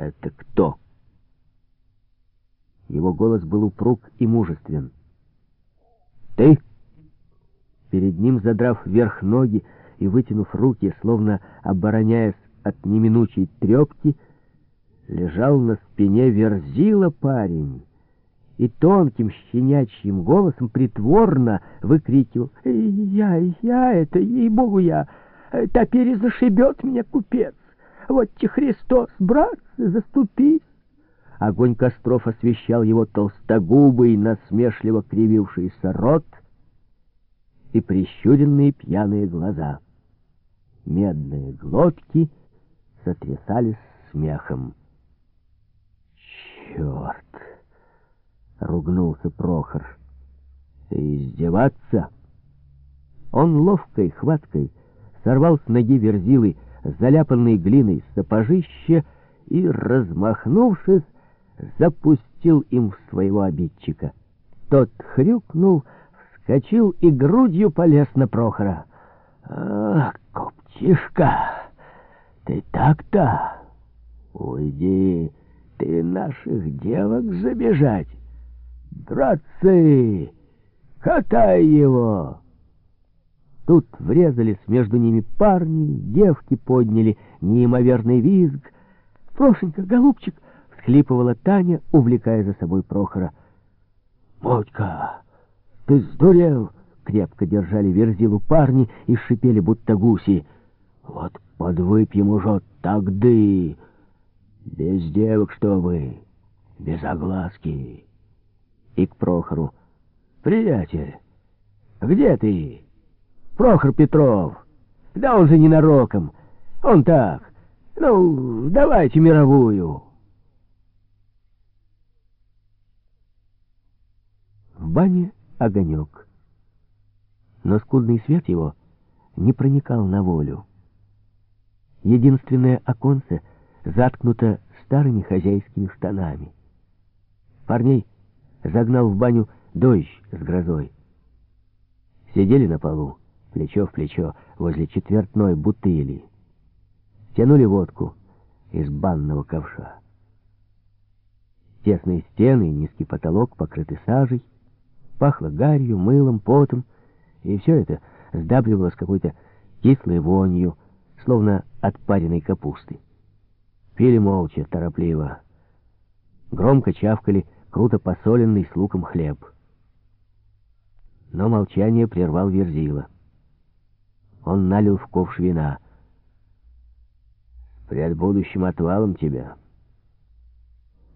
Это кто? Его голос был упруг и мужествен. Ты? Перед ним, задрав вверх ноги и вытянув руки, словно обороняясь от неминучей трепки, лежал на спине верзила парень и тонким щенячьим голосом притворно выкрикивал «Я, я, это, ей-богу, я, теперь зашибет меня купец! Вот те Христос, братцы, заступись!» Огонь костров освещал его толстогубый, насмешливо кривившийся рот и прищуренные пьяные глаза. Медные глотки сотрясались смехом. «Черт!» — ругнулся Прохор. «Издеваться?» Он ловкой хваткой сорвал с ноги верзилы заляпанной глиной сапожище и, размахнувшись, запустил им в своего обидчика. Тот хрюкнул, вскочил и грудью полез на Прохора. «Ах, коптишка, ты так-то? Уйди, ты наших девок забежать! Братцы, катай его!» Тут врезались между ними парни, девки подняли неимоверный визг. «Прошенька, голубчик!» — всхлипывала Таня, увлекая за собой Прохора. «Мотька, ты сдурел!» — крепко держали верзилу парни и шипели, будто гуси. «Вот подвыпьем уже тогда! Без девок, что вы, без огласки!» И к Прохору. «Приятель, где ты?» Прохор Петров. Да он же ненароком. Он так. Ну, давайте мировую. В бане огонек. Но скудный свет его не проникал на волю. Единственное оконце заткнуто старыми хозяйскими штанами. Парней загнал в баню дождь с грозой. Сидели на полу плечо в плечо, возле четвертной бутыли. Тянули водку из банного ковша. Тесные стены и низкий потолок покрыты сажей, пахло гарью, мылом, потом, и все это сдабривалось какой-то кислой вонью, словно от пареной капусты. Пили молча, торопливо. Громко чавкали круто посоленный с луком хлеб. Но молчание прервал Верзила. Он налил в ковш вина. «С предбудущим отвалом тебя,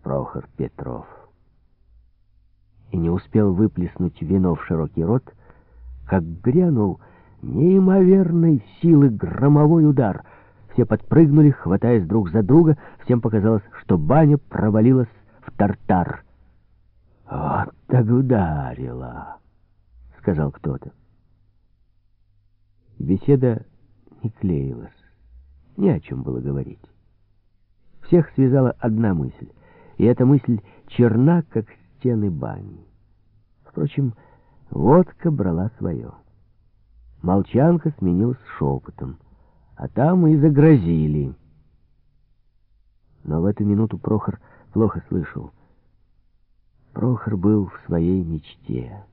Прохор Петров». И не успел выплеснуть вино в широкий рот, как грянул неимоверной силы громовой удар. Все подпрыгнули, хватаясь друг за друга. Всем показалось, что баня провалилась в тартар. «Вот так ударила!» — сказал кто-то. Беседа не клеилась. Ни о чем было говорить. Всех связала одна мысль, и эта мысль черна, как стены бани. Впрочем, водка брала свое. Молчанка сменилась шепотом, а там и загрозили. Но в эту минуту Прохор плохо слышал. Прохор был в своей мечте,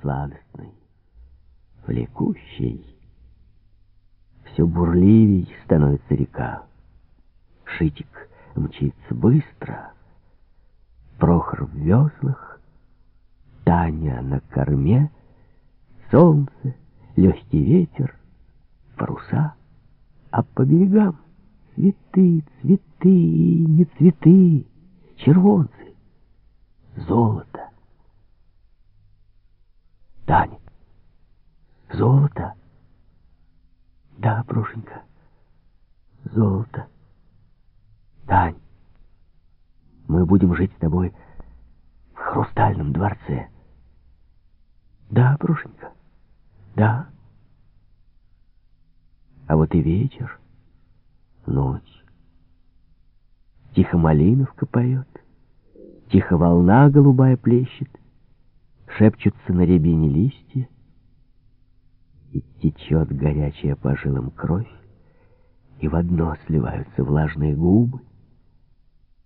сладостной влекущей. Все бурливей становится река. Шитик мчится быстро. Прохор в веслах, Таня на корме, солнце, легкий ветер, паруса, а по берегам цветы, цветы не цветы, червонцы, золото. Таня, Золото? Прошенька, золото. Тань, мы будем жить с тобой в хрустальном дворце. Да, Прошенька, да. А вот и вечер, ночь. Тихо малиновка поет, тихо волна голубая плещет, шепчутся на рябине листья, и течет горячая по жилам кровь, и в одно сливаются влажные губы,